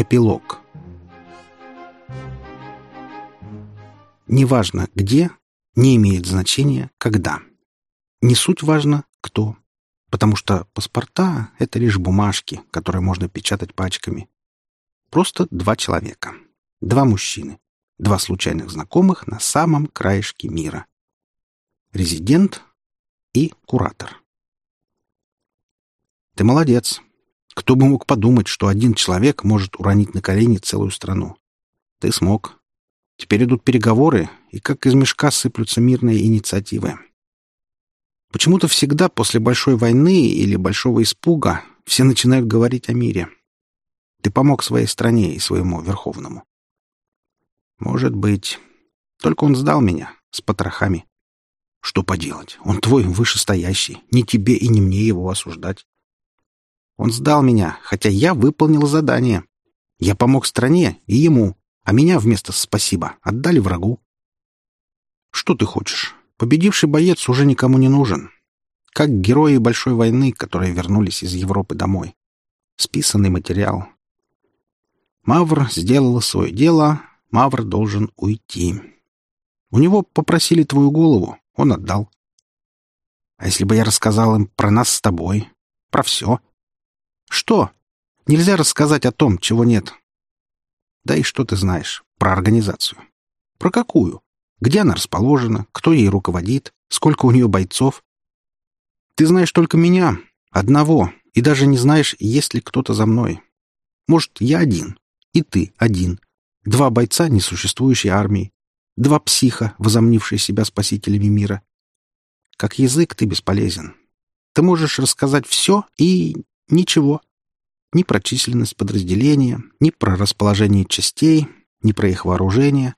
Эпилог. Неважно где, не имеет значения когда. Не суть важно кто. Потому что паспорта — это лишь бумажки, которые можно печатать пачками. Просто два человека. Два мужчины. Два случайных знакомых на самом краешке мира. Резидент и куратор. Ты молодец. Кто бы мог подумать, что один человек может уронить на колени целую страну? Ты смог. Теперь идут переговоры, и как из мешка сыплются мирные инициативы. Почему-то всегда после большой войны или большого испуга все начинают говорить о мире. Ты помог своей стране и своему Верховному. Может быть. Только он сдал меня с потрохами. Что поделать? Он твой вышестоящий. Ни тебе и ни мне его осуждать. Он сдал меня, хотя я выполнил задание. Я помог стране и ему, а меня вместо «спасибо» отдали врагу. Что ты хочешь? Победивший боец уже никому не нужен. Как герои большой войны, которые вернулись из Европы домой. Списанный материал. Мавр сделал свое дело, Мавр должен уйти. У него попросили твою голову, он отдал. А если бы я рассказал им про нас с тобой? Про все? Что? Нельзя рассказать о том, чего нет. Да и что ты знаешь про организацию? Про какую? Где она расположена? Кто ей руководит? Сколько у нее бойцов? Ты знаешь только меня, одного, и даже не знаешь, есть ли кто-то за мной. Может, я один, и ты один. Два бойца несуществующей армии. Два психа, возомнившие себя спасителями мира. Как язык ты бесполезен. Ты можешь рассказать все и Ничего. Ни про численность подразделения, ни про расположение частей, ни про их вооружение.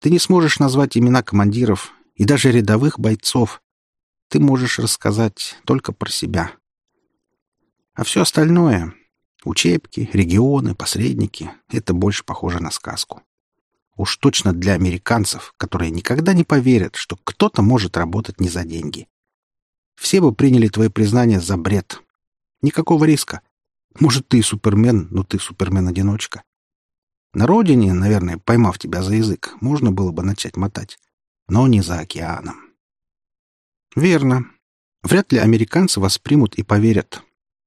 Ты не сможешь назвать имена командиров и даже рядовых бойцов. Ты можешь рассказать только про себя. А все остальное — учебки, регионы, посредники — это больше похоже на сказку. Уж точно для американцев, которые никогда не поверят, что кто-то может работать не за деньги. Все бы приняли твои признания за бред, Никакого риска. Может, ты и супермен, но ты супермен-одиночка. На родине, наверное, поймав тебя за язык, можно было бы начать мотать. Но не за океаном. Верно. Вряд ли американцы воспримут и поверят.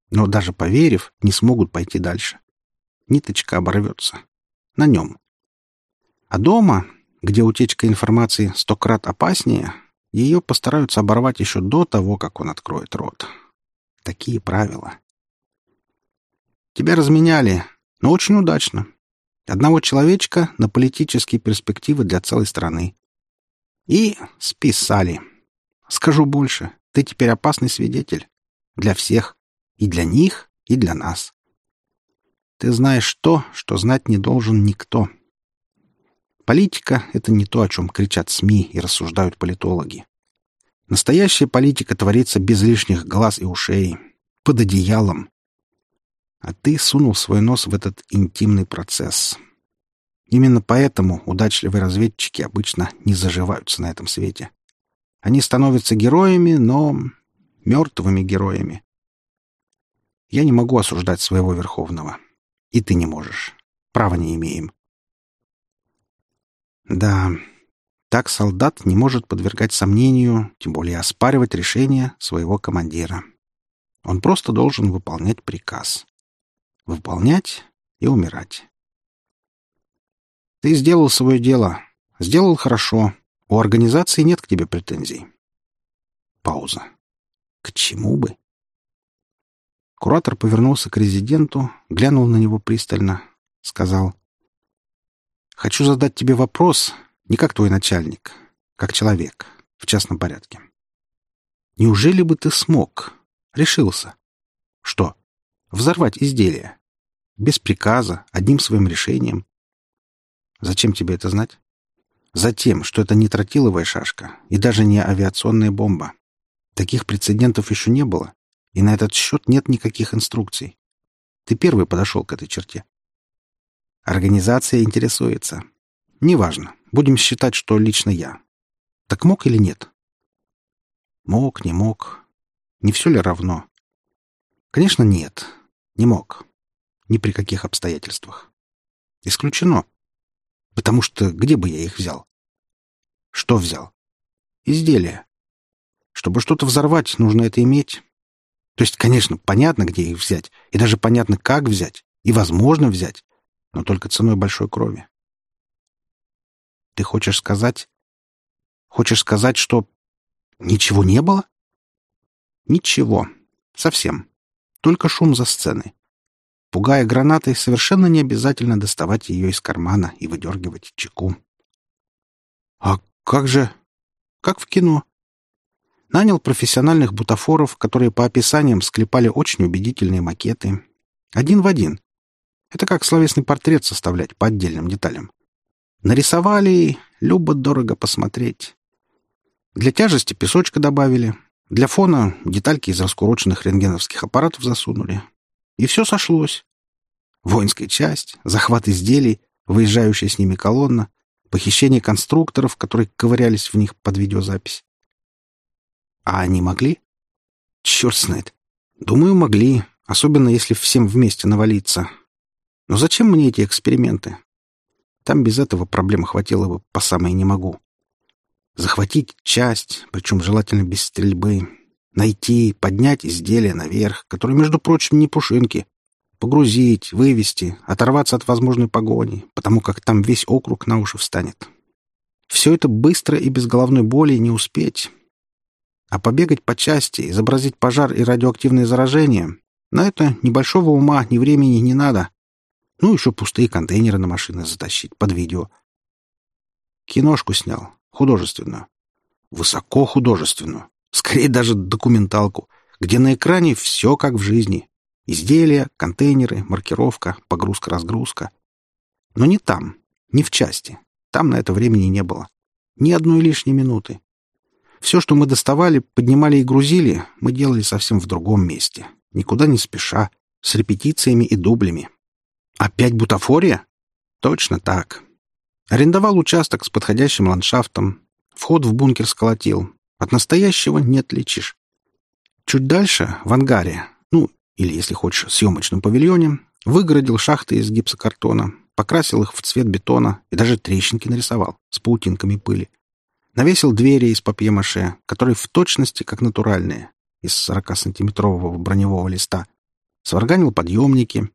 Но даже поверив, не смогут пойти дальше. Ниточка оборвется. На нем. А дома, где утечка информации сто крат опаснее, ее постараются оборвать еще до того, как он откроет рот. Такие правила. Тебя разменяли, но очень удачно. Одного человечка на политические перспективы для целой страны. И списали. Скажу больше, ты теперь опасный свидетель. Для всех. И для них, и для нас. Ты знаешь то, что знать не должен никто. Политика — это не то, о чем кричат СМИ и рассуждают политологи. Настоящая политика творится без лишних глаз и ушей, под одеялом. А ты сунул свой нос в этот интимный процесс. Именно поэтому удачливые разведчики обычно не заживаются на этом свете. Они становятся героями, но мертвыми героями. Я не могу осуждать своего Верховного. И ты не можешь. Права не имеем. Да, так солдат не может подвергать сомнению, тем более оспаривать решение своего командира. Он просто должен выполнять приказ. Выполнять и умирать. Ты сделал свое дело. Сделал хорошо. У организации нет к тебе претензий. Пауза. К чему бы? Куратор повернулся к резиденту, глянул на него пристально, сказал. «Хочу задать тебе вопрос, не как твой начальник, как человек, в частном порядке. Неужели бы ты смог, решился? Что? Взорвать изделие? Без приказа, одним своим решением? Зачем тебе это знать? Затем, что это не тротиловая шашка и даже не авиационная бомба. Таких прецедентов еще не было, и на этот счет нет никаких инструкций. Ты первый подошел к этой черте. Организация интересуется. Неважно, Будем считать, что лично я. Так мог или нет? Мог, не мог. Не все ли равно? Конечно, нет. Не мог. Ни при каких обстоятельствах. Исключено. Потому что где бы я их взял? Что взял? Изделия. Чтобы что-то взорвать, нужно это иметь. То есть, конечно, понятно, где их взять, и даже понятно, как взять, и возможно взять, но только ценой большой крови. Ты хочешь сказать... Хочешь сказать, что ничего не было? Ничего. Совсем. Только шум за сценой. Пугая гранатой, совершенно не обязательно доставать ее из кармана и выдергивать чеку. А как же... Как в кино. Нанял профессиональных бутафоров, которые по описаниям склепали очень убедительные макеты. Один в один. Это как словесный портрет составлять по отдельным деталям. Нарисовали, любо-дорого посмотреть. Для тяжести песочка добавили, для фона детальки из раскуроченных рентгеновских аппаратов засунули. И все сошлось. Воинская часть, захват изделий, выезжающая с ними колонна, похищение конструкторов, которые ковырялись в них под видеозапись. А они могли? Черт знает. Думаю, могли, особенно если всем вместе навалиться. Но зачем мне эти эксперименты? Там без этого проблем хватило бы по самой не могу. Захватить часть, причем желательно без стрельбы. Найти, поднять изделие наверх, которое, между прочим, не пушинки. Погрузить, вывести, оторваться от возможной погони, потому как там весь округ на уши встанет. Все это быстро и без головной боли не успеть. А побегать по части, изобразить пожар и радиоактивное заражение — на это ни большого ума, ни времени не надо. Ну, еще пустые контейнеры на машины затащить под видео. Киношку снял. Художественную. Высоко художественную. Скорее даже документалку, где на экране все как в жизни. Изделия, контейнеры, маркировка, погрузка-разгрузка. Но не там, не в части. Там на это времени не было. Ни одной лишней минуты. Все, что мы доставали, поднимали и грузили, мы делали совсем в другом месте. Никуда не спеша, с репетициями и дублями. Опять бутафория? Точно так. Арендовал участок с подходящим ландшафтом. Вход в бункер сколотил. От настоящего не отличишь. Чуть дальше, в ангаре, ну, или, если хочешь, съемочном павильоне, выгородил шахты из гипсокартона, покрасил их в цвет бетона и даже трещинки нарисовал с паутинками пыли. Навесил двери из папье-маше, которые в точности как натуральные, из 40-сантиметрового броневого листа. Сварганил подъемники,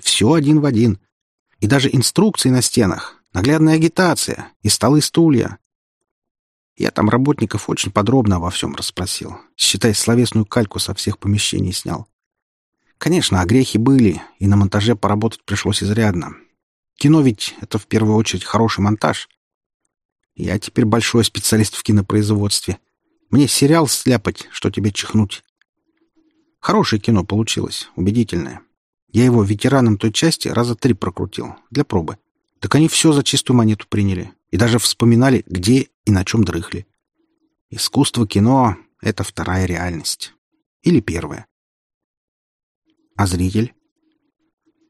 все один в один. И даже инструкции на стенах, наглядная агитация и столы-стулья. Я там работников очень подробно обо всем расспросил, считай, словесную кальку со всех помещений снял. Конечно, огрехи были, и на монтаже поработать пришлось изрядно. Кино ведь — это в первую очередь хороший монтаж. Я теперь большой специалист в кинопроизводстве. Мне сериал сляпать, что тебе чихнуть. Хорошее кино получилось, убедительное. Я его ветераном той части раза три прокрутил, для пробы. Так они все за чистую монету приняли. И даже вспоминали, где и на чем дрыхли. Искусство кино — это вторая реальность. Или первая. А зритель?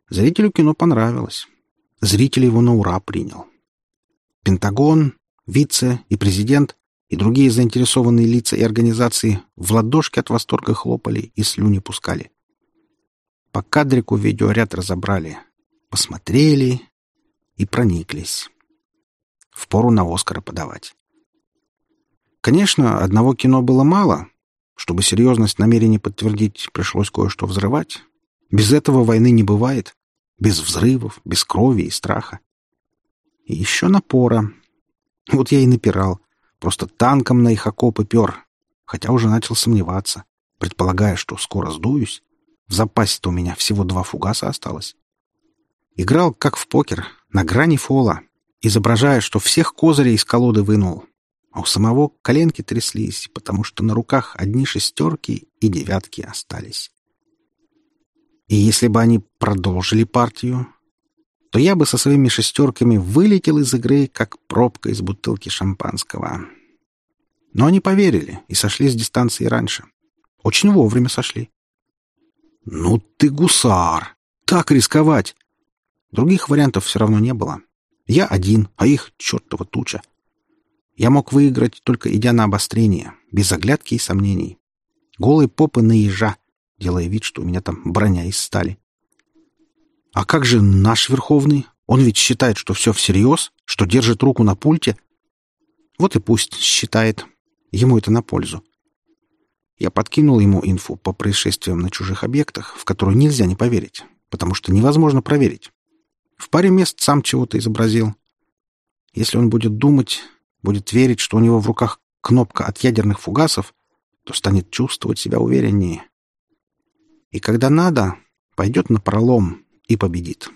Зрителю кино понравилось. Зритель его на ура принял. Пентагон, вице и президент и другие заинтересованные лица и организации в ладошки от восторга хлопали и слюни пускали. По кадрику видеоряд разобрали, посмотрели и прониклись. Впору на Оскара подавать. Конечно, одного кино было мало. Чтобы серьезность намерений подтвердить, пришлось кое-что взрывать. Без этого войны не бывает. Без взрывов, без крови и страха. И еще напора. Вот я и напирал. Просто танком на их окопы пер. Хотя уже начал сомневаться, предполагая, что скоро сдуюсь в запасе-то у меня всего два фугаса осталось. Играл, как в покер, на грани фола, изображая, что всех козырей из колоды вынул. А у самого коленки тряслись, потому что на руках одни шестерки и девятки остались. И если бы они продолжили партию, то я бы со своими шестерками вылетел из игры, как пробка из бутылки шампанского. Но они поверили и сошли с дистанции раньше. Очень вовремя сошли. «Ну ты гусар! Так рисковать!» Других вариантов все равно не было. Я один, а их чертова туча. Я мог выиграть, только идя на обострение, без оглядки и сомнений. Голые попы на ежа, делая вид, что у меня там броня из стали. А как же наш Верховный? Он ведь считает, что все всерьез, что держит руку на пульте. Вот и пусть считает. Ему это на пользу. Я подкинул ему инфу по происшествиям на чужих объектах, в которую нельзя не поверить, потому что невозможно проверить. В паре мест сам чего-то изобразил. Если он будет думать, будет верить, что у него в руках кнопка от ядерных фугасов, то станет чувствовать себя увереннее. И когда надо, пойдет на пролом и победит.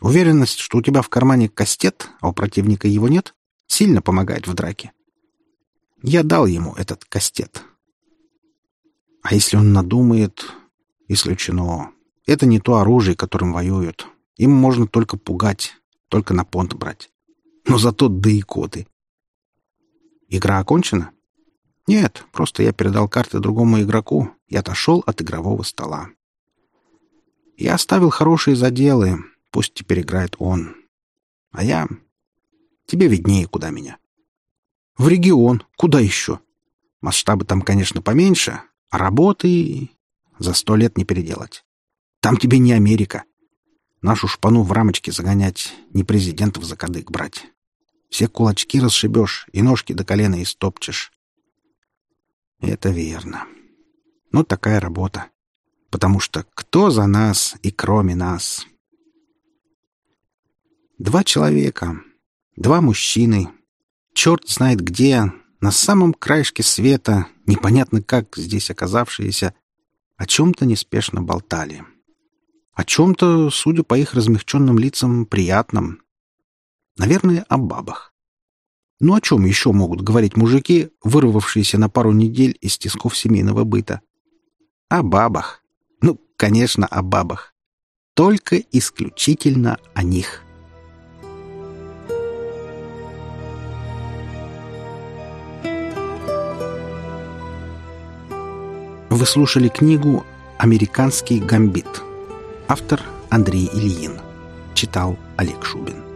Уверенность, что у тебя в кармане кастет, а у противника его нет, сильно помогает в драке. Я дал ему этот кастет. А если он надумает, исключено. Это не то оружие, которым воюют. Им можно только пугать, только на понт брать. Но зато да и коты. Игра окончена? Нет, просто я передал карты другому игроку и отошел от игрового стола. Я оставил хорошие заделы, пусть теперь играет он. А я... Тебе виднее, куда меня. В регион, куда еще? Масштабы там, конечно, поменьше, а работы за сто лет не переделать. Там тебе не Америка. Нашу шпану в рамочке загонять, не президентов за кадык брать. Все кулачки расшибешь и ножки до колена истопчешь. Это верно. Ну, такая работа. Потому что кто за нас и кроме нас? Два человека, два мужчины, черт знает где, на самом краешке света, непонятно как здесь оказавшиеся, о чем-то неспешно болтали. О чем-то, судя по их размягченным лицам, приятном, Наверное, о бабах. Ну о чем еще могут говорить мужики, вырвавшиеся на пару недель из тисков семейного быта? О бабах. Ну, конечно, о бабах. Только исключительно о них. Вы слушали книгу «Американский гамбит». Автор Андрей Ильин. Читал Олег Шубин.